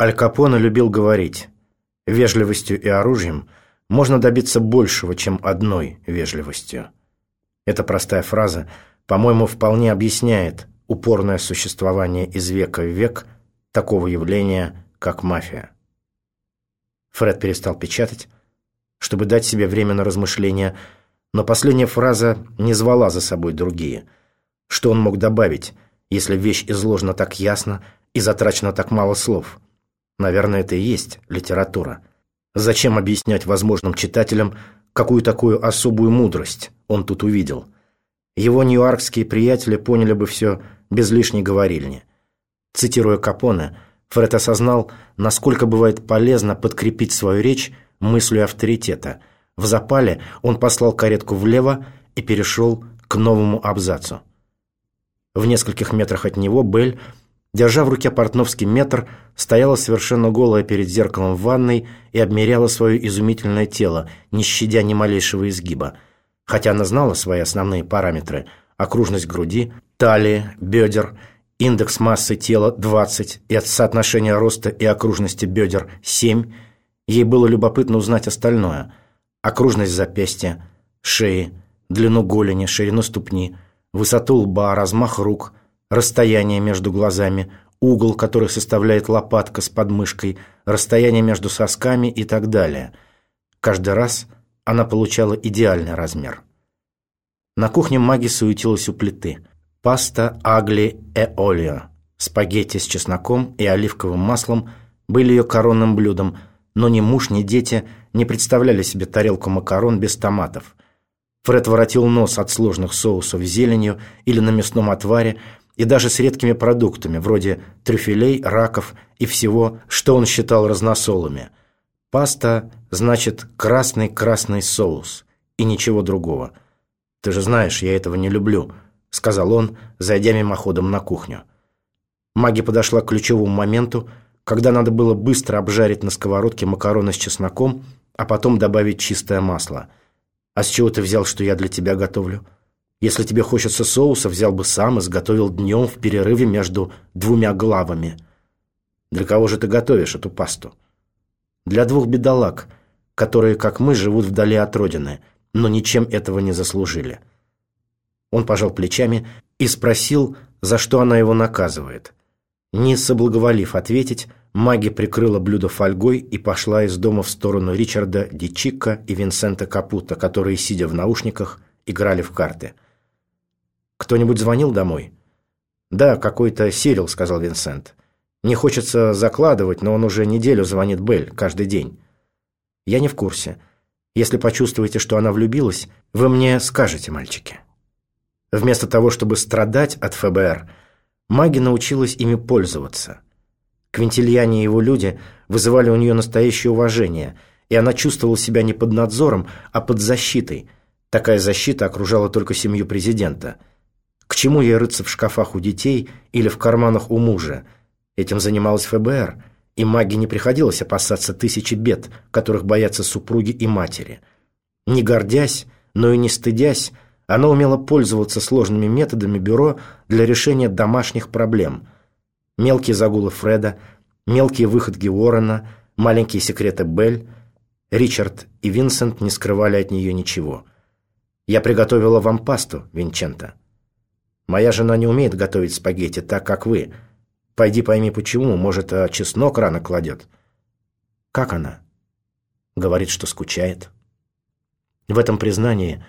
Аль Капоне любил говорить, вежливостью и оружием можно добиться большего, чем одной вежливостью. Эта простая фраза, по-моему, вполне объясняет упорное существование из века в век такого явления, как мафия. Фред перестал печатать, чтобы дать себе время на размышления, но последняя фраза не звала за собой другие. Что он мог добавить, если вещь изложена так ясно и затрачено так мало слов? Наверное, это и есть литература. Зачем объяснять возможным читателям, какую такую особую мудрость он тут увидел? Его ньюаркские приятели поняли бы все без лишней говорильни. Цитируя Капоне, Фред осознал, насколько бывает полезно подкрепить свою речь мыслью авторитета. В запале он послал каретку влево и перешел к новому абзацу. В нескольких метрах от него Белль Держа в руке портновский метр, стояла совершенно голая перед зеркалом в ванной и обмеряла свое изумительное тело, не щадя ни малейшего изгиба. Хотя она знала свои основные параметры – окружность груди, талии, бедер, индекс массы тела 20 и от соотношения роста и окружности бедер 7, ей было любопытно узнать остальное – окружность запястья, шеи, длину голени, ширину ступни, высоту лба, размах рук – расстояние между глазами, угол, который составляет лопатка с подмышкой, расстояние между сосками и так далее. Каждый раз она получала идеальный размер. На кухне маги суетилась у плиты. Паста агли э олио, спагетти с чесноком и оливковым маслом были ее коронным блюдом, но ни муж, ни дети не представляли себе тарелку макарон без томатов. Фред воротил нос от сложных соусов зеленью или на мясном отваре, и даже с редкими продуктами, вроде трюфелей, раков и всего, что он считал разносолами. Паста значит красный-красный соус и ничего другого. «Ты же знаешь, я этого не люблю», — сказал он, зайдя мимоходом на кухню. Маги подошла к ключевому моменту, когда надо было быстро обжарить на сковородке макароны с чесноком, а потом добавить чистое масло. «А с чего ты взял, что я для тебя готовлю?» Если тебе хочется соуса, взял бы сам и сготовил днем в перерыве между двумя главами. Для кого же ты готовишь эту пасту? Для двух бедолаг, которые, как мы, живут вдали от родины, но ничем этого не заслужили. Он пожал плечами и спросил, за что она его наказывает. Не соблаговолив ответить, маги прикрыла блюдо фольгой и пошла из дома в сторону Ричарда Дичика и Винсента Капута, которые, сидя в наушниках, играли в карты – «Кто-нибудь звонил домой?» «Да, какой-то Сирил», — сказал Винсент. «Не хочется закладывать, но он уже неделю звонит Белль, каждый день». «Я не в курсе. Если почувствуете, что она влюбилась, вы мне скажете, мальчики». Вместо того, чтобы страдать от ФБР, маги научилась ими пользоваться. Квинтильяне и его люди вызывали у нее настоящее уважение, и она чувствовала себя не под надзором, а под защитой. Такая защита окружала только семью президента – к чему ей рыться в шкафах у детей или в карманах у мужа? Этим занималась ФБР, и маге не приходилось опасаться тысячи бед, которых боятся супруги и матери. Не гордясь, но и не стыдясь, она умела пользоваться сложными методами бюро для решения домашних проблем. Мелкие загулы Фреда, мелкие выходки Уоррена, маленькие секреты Белль. Ричард и Винсент не скрывали от нее ничего. «Я приготовила вам пасту, Винченто». Моя жена не умеет готовить спагетти так, как вы. Пойди пойми, почему. Может, а чеснок рано кладет. Как она? Говорит, что скучает. В этом признании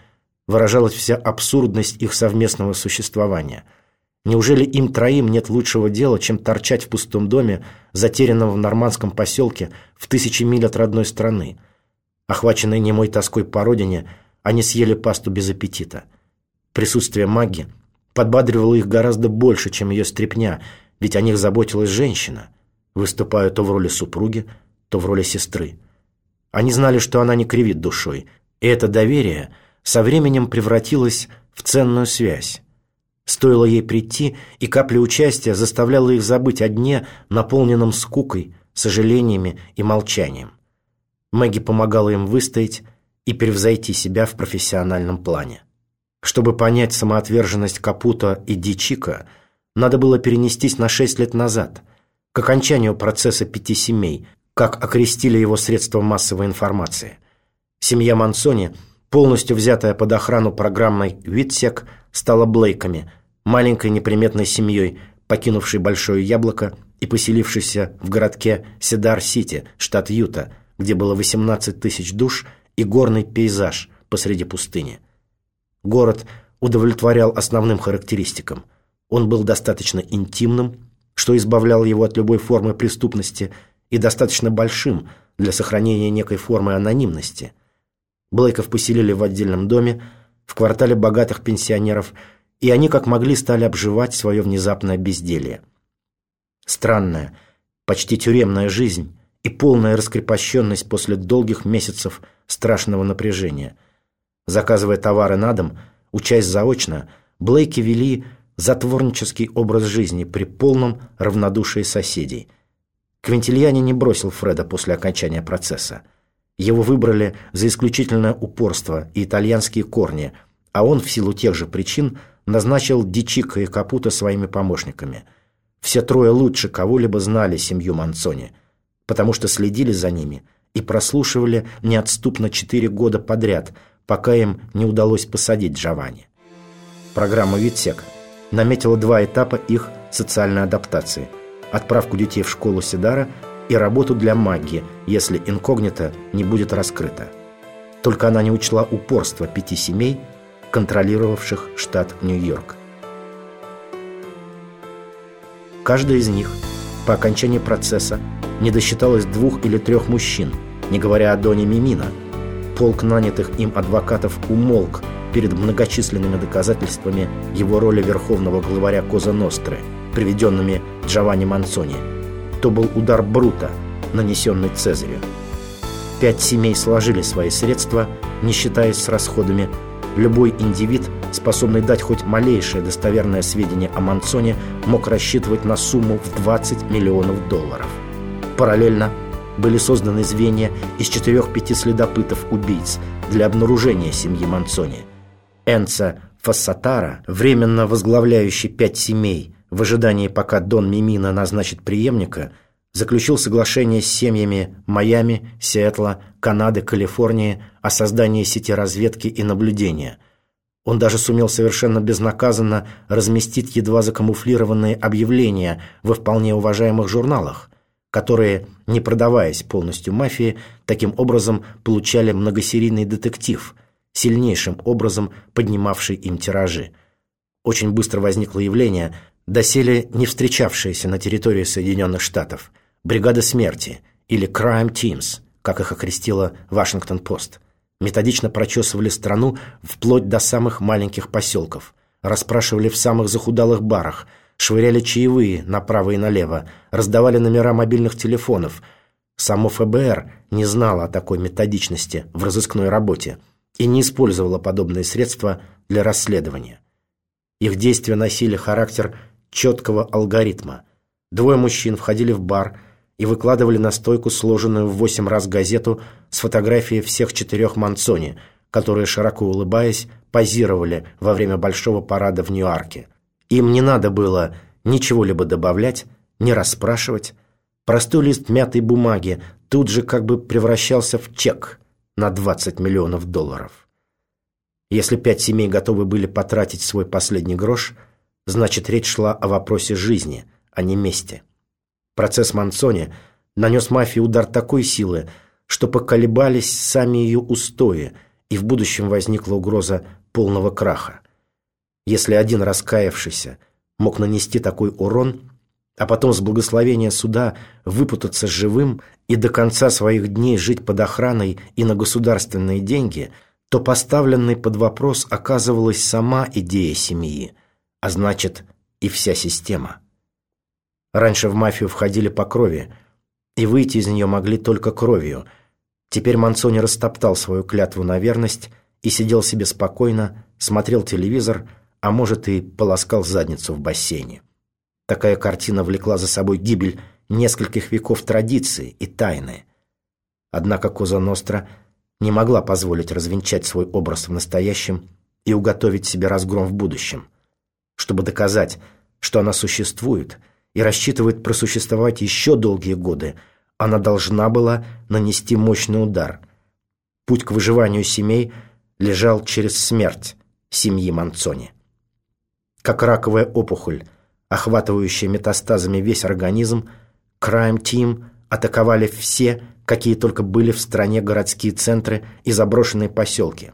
выражалась вся абсурдность их совместного существования. Неужели им троим нет лучшего дела, чем торчать в пустом доме, затерянном в нормандском поселке в тысячи миль от родной страны? Охваченные немой тоской по родине, они съели пасту без аппетита. Присутствие маги – подбадривало их гораздо больше, чем ее стряпня, ведь о них заботилась женщина, выступая то в роли супруги, то в роли сестры. Они знали, что она не кривит душой, и это доверие со временем превратилось в ценную связь. Стоило ей прийти, и капля участия заставляла их забыть о дне, наполненном скукой, сожалениями и молчанием. Мэгги помогала им выстоять и превзойти себя в профессиональном плане. Чтобы понять самоотверженность Капута и Дичика, надо было перенестись на шесть лет назад, к окончанию процесса пяти семей, как окрестили его средства массовой информации. Семья Мансони, полностью взятая под охрану программной «Витсек», стала Блейками, маленькой неприметной семьей, покинувшей Большое Яблоко и поселившейся в городке Седар-Сити, штат Юта, где было 18 тысяч душ и горный пейзаж посреди пустыни. Город удовлетворял основным характеристикам. Он был достаточно интимным, что избавляло его от любой формы преступности, и достаточно большим для сохранения некой формы анонимности. Блейков поселили в отдельном доме, в квартале богатых пенсионеров, и они как могли стали обживать свое внезапное безделье. Странная, почти тюремная жизнь и полная раскрепощенность после долгих месяцев страшного напряжения. Заказывая товары на дом, учась заочно, Блейки вели затворнический образ жизни при полном равнодушии соседей. Квинтильяне не бросил Фреда после окончания процесса. Его выбрали за исключительное упорство и итальянские корни, а он в силу тех же причин назначил Дичика и Капута своими помощниками. Все трое лучше кого-либо знали семью Манцони, потому что следили за ними и прослушивали неотступно четыре года подряд, пока им не удалось посадить Джованни. Программа «Витсек» наметила два этапа их социальной адаптации – отправку детей в школу Сидара и работу для магии, если инкогнито не будет раскрыто. Только она не учла упорство пяти семей, контролировавших штат Нью-Йорк. Каждая из них по окончании процесса не досчиталась двух или трех мужчин, не говоря о Доне Мимина. Полк нанятых им адвокатов умолк – перед многочисленными доказательствами его роли верховного главаря Коза Ностры, приведенными Джованни Мансони. То был удар Брута, нанесенный Цезарю. Пять семей сложили свои средства, не считаясь с расходами. Любой индивид, способный дать хоть малейшее достоверное сведение о Мансоне, мог рассчитывать на сумму в 20 миллионов долларов. Параллельно были созданы звенья из четырех-пяти следопытов-убийц для обнаружения семьи Мансони – Энца Фассатара, временно возглавляющий пять семей, в ожидании, пока Дон Мимина назначит преемника, заключил соглашение с семьями Майами, Сиэтла, Канады, Калифорнии о создании сети разведки и наблюдения. Он даже сумел совершенно безнаказанно разместить едва закамуфлированные объявления во вполне уважаемых журналах, которые, не продаваясь полностью мафии, таким образом получали многосерийный детектив – сильнейшим образом поднимавший им тиражи. Очень быстро возникло явление, доселе не встречавшееся на территории Соединенных Штатов – бригада смерти или Crime Teams, как их окрестила Вашингтон-Пост. Методично прочесывали страну вплоть до самых маленьких поселков, расспрашивали в самых захудалых барах, швыряли чаевые направо и налево, раздавали номера мобильных телефонов. Само ФБР не знало о такой методичности в разыскной работе – и не использовала подобные средства для расследования. Их действия носили характер четкого алгоритма. Двое мужчин входили в бар и выкладывали на стойку сложенную в восемь раз газету с фотографией всех четырех Мансони, которые, широко улыбаясь, позировали во время большого парада в Нью-Арке. Им не надо было ничего-либо добавлять, не расспрашивать. Простой лист мятой бумаги тут же как бы превращался в чек – на 20 миллионов долларов. Если пять семей готовы были потратить свой последний грош, значит речь шла о вопросе жизни, а не мести. Процесс Мансони нанес мафии удар такой силы, что поколебались сами ее устои, и в будущем возникла угроза полного краха. Если один раскаявшийся мог нанести такой урон, а потом с благословения суда выпутаться живым и до конца своих дней жить под охраной и на государственные деньги, то поставленной под вопрос оказывалась сама идея семьи, а значит и вся система. Раньше в мафию входили по крови, и выйти из нее могли только кровью. Теперь Мансони растоптал свою клятву на верность и сидел себе спокойно, смотрел телевизор, а может и полоскал задницу в бассейне. Такая картина влекла за собой гибель нескольких веков традиции и тайны. Однако Коза Ностра не могла позволить развенчать свой образ в настоящем и уготовить себе разгром в будущем. Чтобы доказать, что она существует, и рассчитывает просуществовать еще долгие годы, она должна была нанести мощный удар. Путь к выживанию семей лежал через смерть семьи Манцони. Как раковая опухоль, охватывающая метастазами весь организм, Crime Team атаковали все, какие только были в стране городские центры и заброшенные поселки.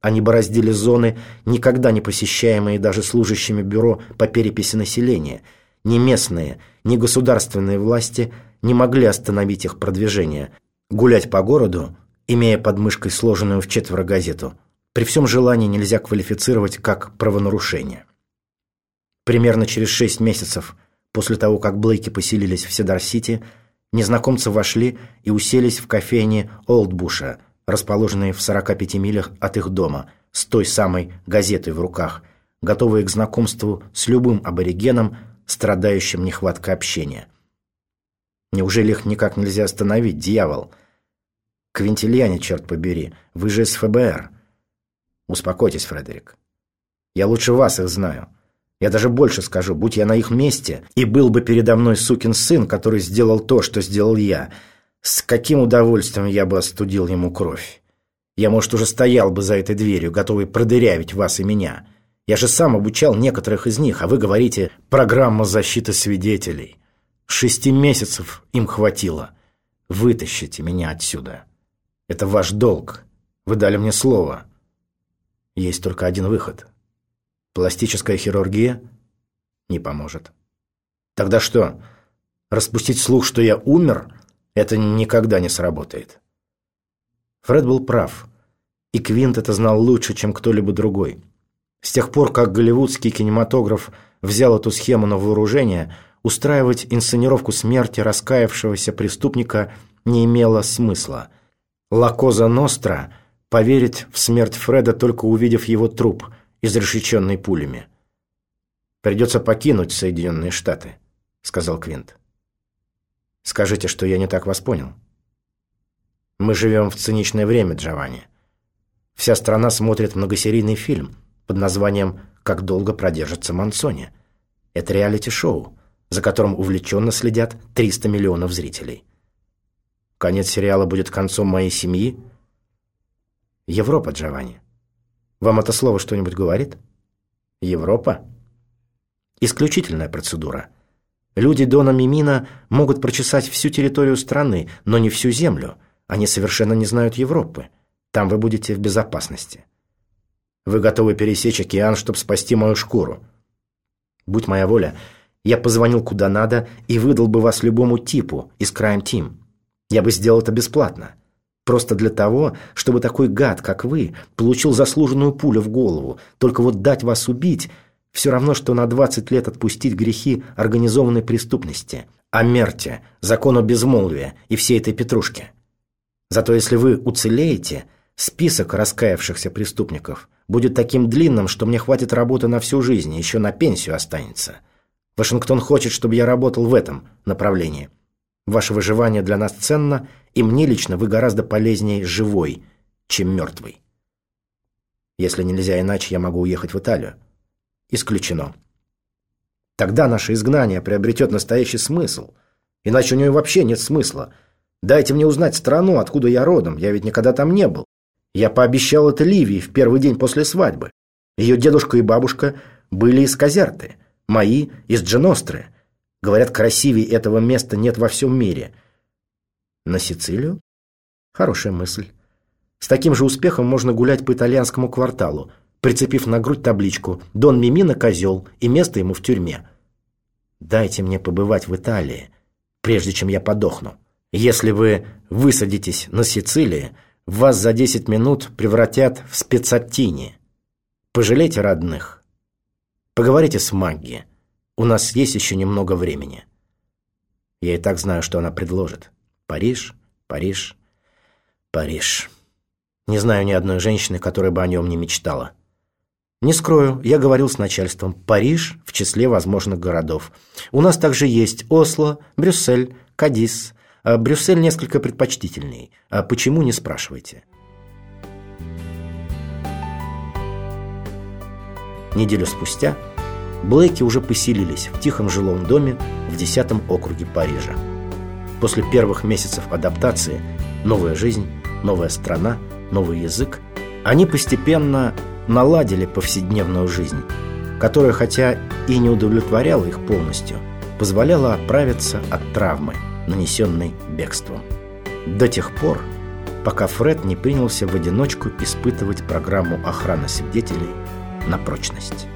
Они бороздили зоны, никогда не посещаемые даже служащими бюро по переписи населения. Ни местные, ни государственные власти не могли остановить их продвижение. Гулять по городу, имея под мышкой сложенную в четверо газету, при всем желании нельзя квалифицировать как правонарушение. Примерно через шесть месяцев после того, как Блейки поселились в Седар-Сити, незнакомцы вошли и уселись в кофейне Олдбуша, расположенной в 45 милях от их дома, с той самой газетой в руках, готовые к знакомству с любым аборигеном, страдающим нехваткой общения. Неужели их никак нельзя остановить, дьявол? Квинтильяне, черт побери, вы же из ФБР. Успокойтесь, Фредерик. Я лучше вас их знаю. Я даже больше скажу, будь я на их месте, и был бы передо мной сукин сын, который сделал то, что сделал я, с каким удовольствием я бы остудил ему кровь. Я, может, уже стоял бы за этой дверью, готовый продырявить вас и меня. Я же сам обучал некоторых из них, а вы говорите «программа защиты свидетелей». Шести месяцев им хватило. Вытащите меня отсюда. Это ваш долг. Вы дали мне слово. Есть только один выход. Пластическая хирургия не поможет. Тогда что? Распустить слух, что я умер, это никогда не сработает. Фред был прав. И Квинт это знал лучше, чем кто-либо другой. С тех пор, как голливудский кинематограф взял эту схему на вооружение, устраивать инсценировку смерти раскаявшегося преступника не имело смысла. Лакоза Ностра поверить в смерть Фреда, только увидев его труп – изрешеченный пулями. «Придется покинуть Соединенные Штаты», — сказал Квинт. «Скажите, что я не так вас понял». «Мы живем в циничное время, Джованни. Вся страна смотрит многосерийный фильм под названием «Как долго продержится Мансони». Это реалити-шоу, за которым увлеченно следят 300 миллионов зрителей. Конец сериала будет концом моей семьи. Европа, Джованни. Вам это слово что-нибудь говорит? Европа? Исключительная процедура. Люди Дона Мимина могут прочесать всю территорию страны, но не всю землю. Они совершенно не знают Европы. Там вы будете в безопасности. Вы готовы пересечь океан, чтобы спасти мою шкуру. Будь моя воля, я позвонил куда надо и выдал бы вас любому типу из Crime Team. Я бы сделал это бесплатно. Просто для того, чтобы такой гад, как вы, получил заслуженную пулю в голову. Только вот дать вас убить – все равно, что на 20 лет отпустить грехи организованной преступности, о мерте, закону безмолвия и всей этой петрушки. Зато если вы уцелеете, список раскаявшихся преступников будет таким длинным, что мне хватит работы на всю жизнь, еще на пенсию останется. Вашингтон хочет, чтобы я работал в этом направлении. Ваше выживание для нас ценно, и мне лично вы гораздо полезнее живой, чем мертвый. Если нельзя иначе, я могу уехать в Италию. Исключено. Тогда наше изгнание приобретет настоящий смысл. Иначе у него вообще нет смысла. Дайте мне узнать страну, откуда я родом. Я ведь никогда там не был. Я пообещал это Ливии в первый день после свадьбы. Ее дедушка и бабушка были из Казерты, мои из Дженостры. Говорят, красивее этого места нет во всем мире. На Сицилию? Хорошая мысль. С таким же успехом можно гулять по итальянскому кварталу, прицепив на грудь табличку «Дон Мимино козел» и место ему в тюрьме. Дайте мне побывать в Италии, прежде чем я подохну. Если вы высадитесь на Сицилии, вас за 10 минут превратят в спецаттини. Пожалейте родных. Поговорите с Магги. У нас есть еще немного времени. Я и так знаю, что она предложит. Париж, Париж, Париж. Не знаю ни одной женщины, которая бы о нем не мечтала. Не скрою, я говорил с начальством. Париж в числе возможных городов. У нас также есть Осло, Брюссель, Кадис. А Брюссель несколько предпочтительней. А почему, не спрашивайте. Неделю спустя Блейки уже поселились в тихом жилом доме в 10 округе Парижа. После первых месяцев адаптации новая жизнь, новая страна, новый язык, они постепенно наладили повседневную жизнь, которая, хотя и не удовлетворяла их полностью, позволяла оправиться от травмы, нанесенной бегством. До тех пор, пока Фред не принялся в одиночку испытывать программу охраны свидетелей на прочность.